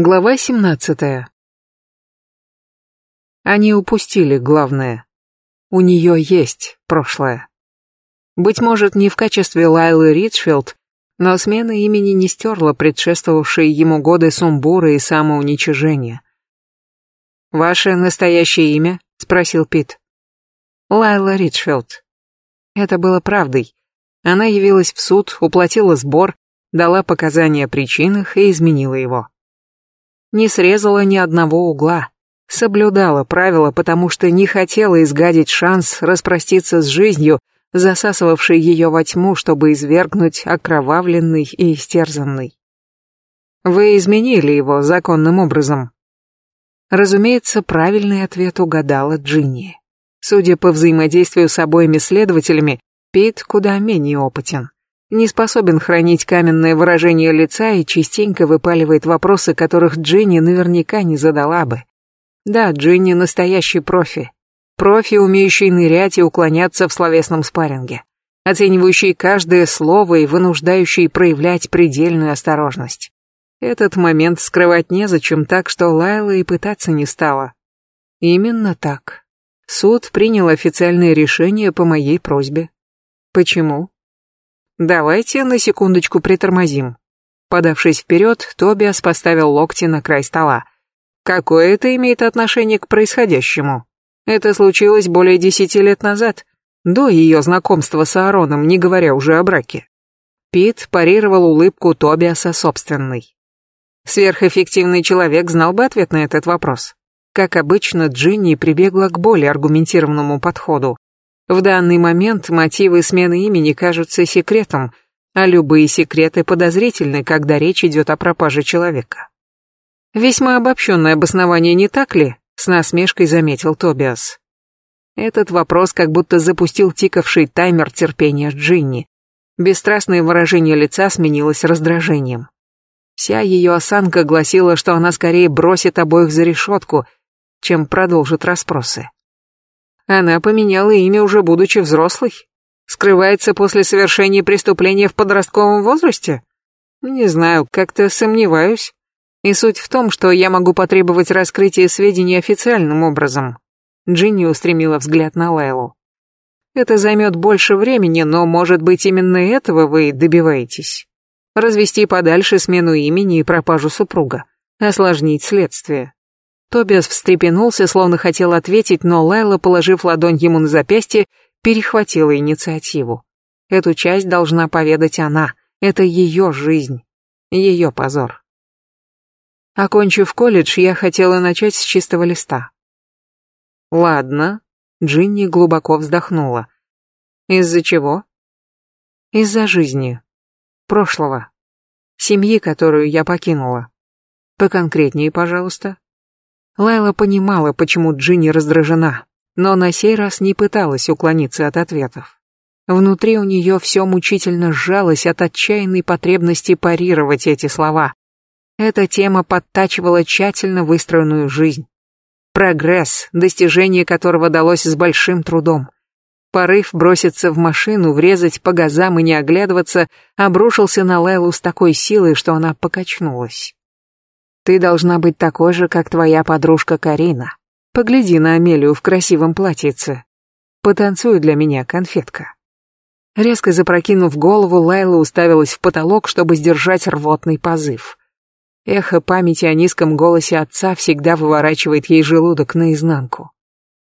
Глава 17. Они упустили главное. У нее есть прошлое. Быть может, не в качестве Лайлы Ричфилд, но смена имени не стерла предшествовавшие ему годы сумбура и самоуничижения. «Ваше настоящее имя?» — спросил Пит. Лайла Ричфилд. Это было правдой. Она явилась в суд, уплатила сбор, дала показания о причинах и изменила его не срезала ни одного угла, соблюдала правила, потому что не хотела изгадить шанс распроститься с жизнью, засасывавшей ее во тьму, чтобы извергнуть окровавленный и истерзанный. Вы изменили его законным образом. Разумеется, правильный ответ угадала Джинни. Судя по взаимодействию с обоими следователями, Пит куда менее опытен не способен хранить каменное выражение лица и частенько выпаливает вопросы, которых Джинни наверняка не задала бы. Да, Джинни настоящий профи. Профи, умеющий нырять и уклоняться в словесном спарринге, оценивающий каждое слово и вынуждающий проявлять предельную осторожность. Этот момент скрывать незачем, так что Лайла и пытаться не стала. Именно так. Суд принял официальное решение по моей просьбе. Почему? Давайте на секундочку притормозим. Подавшись вперед, Тобиас поставил локти на край стола. Какое это имеет отношение к происходящему? Это случилось более десяти лет назад, до ее знакомства с Аароном, не говоря уже о браке. Пит парировал улыбку Тобиаса собственной. Сверхэффективный человек знал бы ответ на этот вопрос. Как обычно, Джинни прибегла к более аргументированному подходу. В данный момент мотивы смены имени кажутся секретом, а любые секреты подозрительны, когда речь идет о пропаже человека. Весьма обобщенное обоснование, не так ли? С насмешкой заметил Тобиас. Этот вопрос как будто запустил тикавший таймер терпения Джинни. Бесстрастное выражение лица сменилось раздражением. Вся ее осанка гласила, что она скорее бросит обоих за решетку, чем продолжит расспросы. Она поменяла имя уже будучи взрослой. Скрывается после совершения преступления в подростковом возрасте? Не знаю, как-то сомневаюсь. И суть в том, что я могу потребовать раскрытия сведений официальным образом. Джинни устремила взгляд на Лайлу. Это займет больше времени, но, может быть, именно этого вы добиваетесь. Развести подальше смену имени и пропажу супруга. Осложнить следствие. Тобиас встрепенулся, словно хотел ответить, но Лайла, положив ладонь ему на запястье, перехватила инициативу. Эту часть должна поведать она. Это ее жизнь. Ее позор. Окончив колледж, я хотела начать с чистого листа. Ладно. Джинни глубоко вздохнула. Из-за чего? Из-за жизни. Прошлого. Семьи, которую я покинула. Поконкретнее, пожалуйста. Лайла понимала, почему Джинни раздражена, но на сей раз не пыталась уклониться от ответов. Внутри у нее все мучительно сжалось от отчаянной потребности парировать эти слова. Эта тема подтачивала тщательно выстроенную жизнь. Прогресс, достижение которого далось с большим трудом. Порыв броситься в машину, врезать по газам и не оглядываться, обрушился на Лайлу с такой силой, что она покачнулась. Ты должна быть такой же, как твоя подружка Карина. Погляди на Амелию в красивом платьице. Потанцуй для меня, конфетка. Резко запрокинув голову, Лайла уставилась в потолок, чтобы сдержать рвотный позыв. Эхо памяти о низком голосе отца всегда выворачивает ей желудок наизнанку.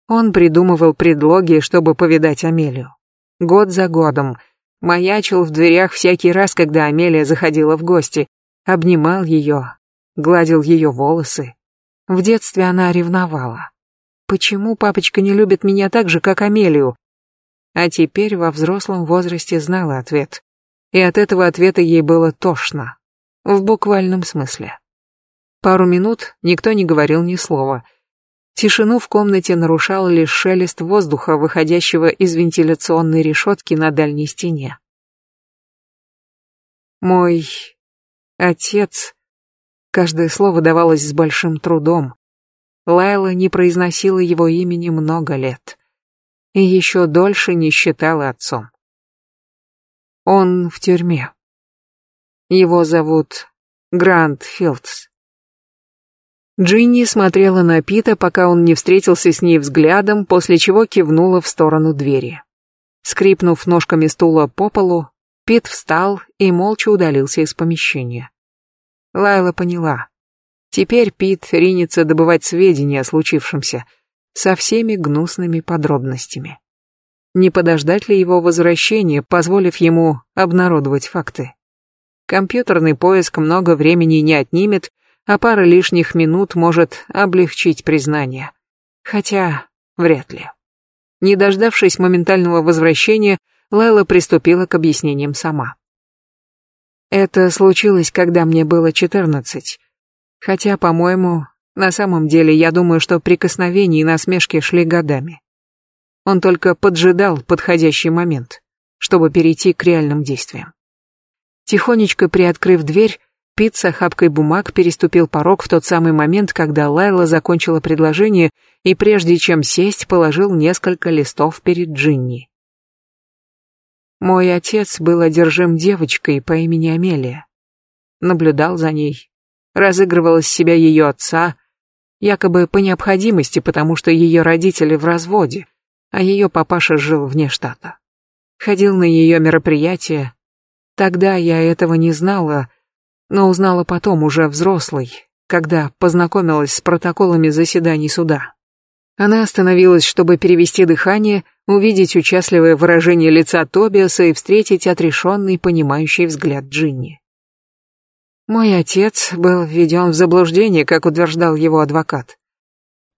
Он придумывал предлоги, чтобы повидать Амелию. Год за годом. Маячил в дверях всякий раз, когда Амелия заходила в гости. Обнимал ее, гладил ее волосы. В детстве она ревновала. Почему папочка не любит меня так же, как Амелию? А теперь во взрослом возрасте знала ответ. И от этого ответа ей было тошно. В буквальном смысле. Пару минут никто не говорил ни слова. Тишину в комнате нарушал лишь шелест воздуха, выходящего из вентиляционной решетки на дальней стене. Мой отец Каждое слово давалось с большим трудом. Лайла не произносила его имени много лет. И еще дольше не считала отцом. Он в тюрьме. Его зовут Грант Филдс. Джинни смотрела на Пита, пока он не встретился с ней взглядом, после чего кивнула в сторону двери. Скрипнув ножками стула по полу, Пит встал и молча удалился из помещения. Лайла поняла. Теперь Пит ринется добывать сведения о случившемся со всеми гнусными подробностями. Не подождать ли его возвращения, позволив ему обнародовать факты? Компьютерный поиск много времени не отнимет, а пара лишних минут может облегчить признание. Хотя, вряд ли. Не дождавшись моментального возвращения, Лайла приступила к объяснениям сама. Это случилось, когда мне было четырнадцать. Хотя, по-моему, на самом деле я думаю, что прикосновения и насмешки шли годами. Он только поджидал подходящий момент, чтобы перейти к реальным действиям. Тихонечко приоткрыв дверь, Пит с охапкой бумаг переступил порог в тот самый момент, когда Лайла закончила предложение и прежде чем сесть, положил несколько листов перед Джинни. Мой отец был одержим девочкой по имени Амелия. Наблюдал за ней, разыгрывал из себя ее отца, якобы по необходимости, потому что ее родители в разводе, а ее папаша жил вне штата. Ходил на ее мероприятия. Тогда я этого не знала, но узнала потом уже взрослой, когда познакомилась с протоколами заседаний суда. Она остановилась, чтобы перевести дыхание, увидеть участливое выражение лица Тобиаса и встретить отрешенный, понимающий взгляд Джинни. Мой отец был введен в заблуждение, как утверждал его адвокат.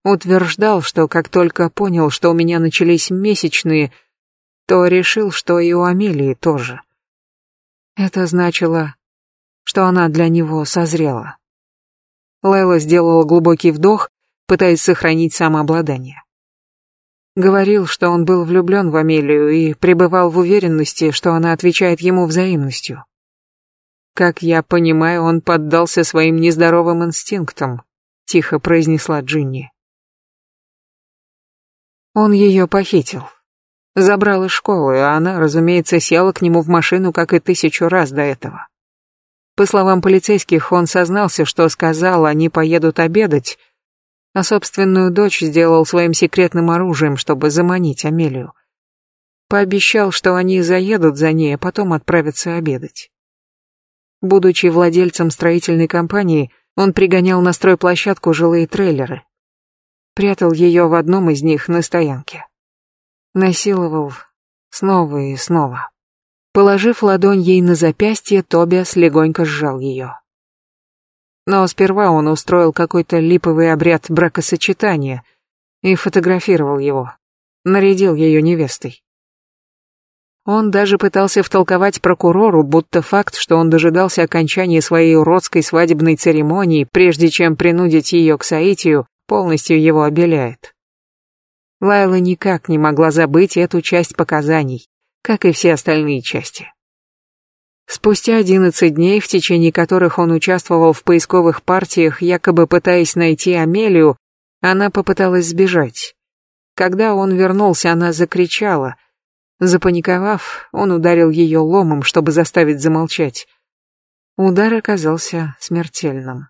Утверждал, что как только понял, что у меня начались месячные, то решил, что и у Амелии тоже. Это значило, что она для него созрела. Лайла сделала глубокий вдох, пытаясь сохранить самообладание. Говорил, что он был влюблен в Амелию и пребывал в уверенности, что она отвечает ему взаимностью. Как я понимаю, он поддался своим нездоровым инстинктам, тихо произнесла Джинни. Он ее похитил. Забрал из школы, а она, разумеется, села к нему в машину, как и тысячу раз до этого. По словам полицейских, он сознался, что сказал, они поедут обедать, а собственную дочь сделал своим секретным оружием, чтобы заманить Амелию. Пообещал, что они заедут за ней, а потом отправятся обедать. Будучи владельцем строительной компании, он пригонял на стройплощадку жилые трейлеры. Прятал ее в одном из них на стоянке. Насиловал снова и снова. Положив ладонь ей на запястье, Тобиас легонько сжал ее. Но сперва он устроил какой-то липовый обряд бракосочетания и фотографировал его, нарядил ее невестой. Он даже пытался втолковать прокурору, будто факт, что он дожидался окончания своей уродской свадебной церемонии, прежде чем принудить ее к соитию, полностью его обеляет. Лайла никак не могла забыть эту часть показаний как и все остальные части. Спустя 11 дней, в течение которых он участвовал в поисковых партиях, якобы пытаясь найти Амелию, она попыталась сбежать. Когда он вернулся, она закричала. Запаниковав, он ударил ее ломом, чтобы заставить замолчать. Удар оказался смертельным.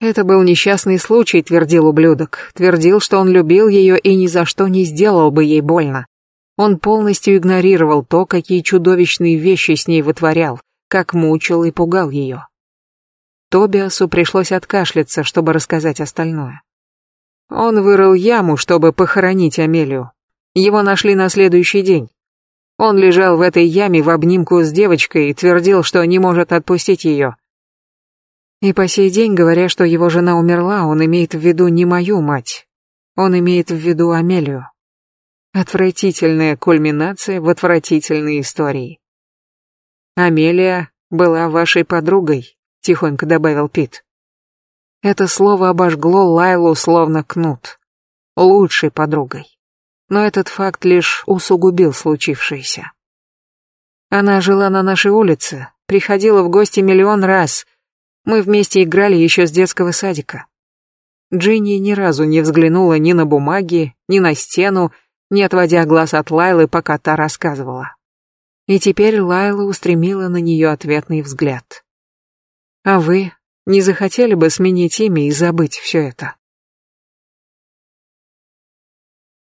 Это был несчастный случай, твердил ублюдок. Твердил, что он любил ее и ни за что не сделал бы ей больно. Он полностью игнорировал то, какие чудовищные вещи с ней вытворял, как мучил и пугал ее. Тобиасу пришлось откашляться, чтобы рассказать остальное. Он вырыл яму, чтобы похоронить Амелию. Его нашли на следующий день. Он лежал в этой яме в обнимку с девочкой и твердил, что не может отпустить ее. И по сей день, говоря, что его жена умерла, он имеет в виду не мою мать. Он имеет в виду Амелию. Отвратительная кульминация в отвратительной истории. Амелия была вашей подругой, тихонько добавил Пит. Это слово обожгло Лайлу словно кнут. Лучшей подругой. Но этот факт лишь усугубил случившееся. Она жила на нашей улице, приходила в гости миллион раз. Мы вместе играли еще с детского садика. Джинни ни разу не взглянула ни на бумаги, ни на стену, не отводя глаз от Лайлы, пока та рассказывала. И теперь Лайла устремила на нее ответный взгляд. «А вы?» не захотели бы сменить имя и забыть все это.